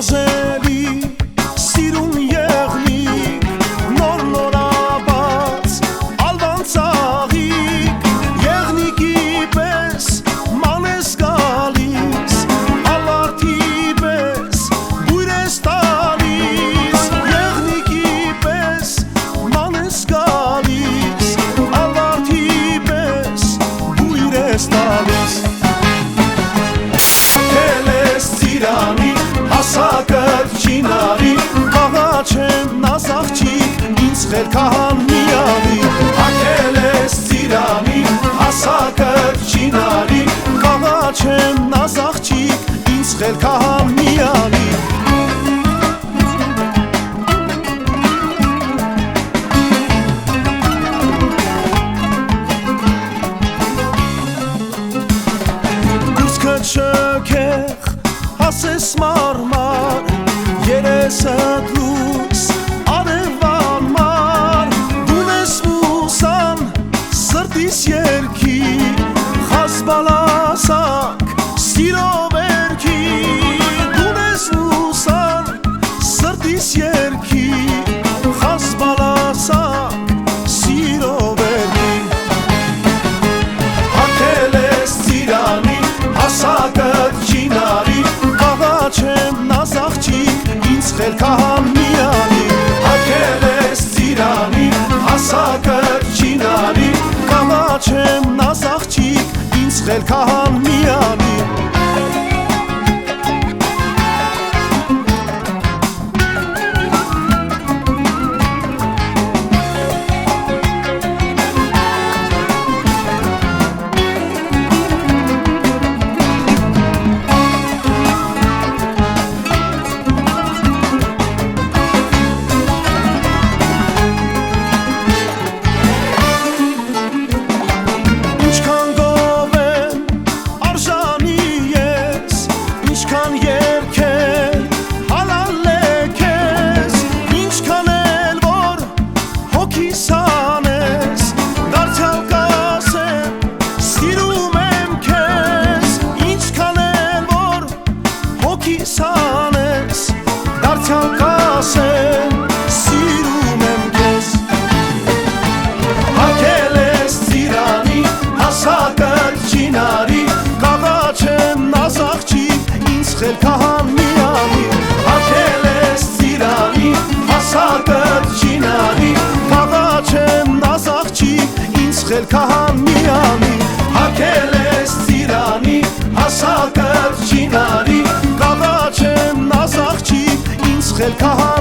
նազելի սիրուն եղնիկ նոր նորաբաց ալվան ծաղիկ եղնիկի պես մանես գալիս ալարդի պես բույր ես տալիս եղնիկի պես մանես գալիս ալարդի պես բույր ես տալիս Ակելես ծիրանի, հասակըտ չինարի Կաղաչ եմ նազաղջիկ, ինձ խելքահան միալի Ակելես ծիրանի, հասակըտ չինարի Կաղաչ եմ նազաղջիկ, ինձ խելքահան Դուսքը չքեղ, ասես մարմար Երեսըտ լուս, ինձ խելքահան միանի միանի Հակել ես ծիրանի, հասակըտ չինարի Կաղաչ եմ նազաղջիկ, ինձ խելքահան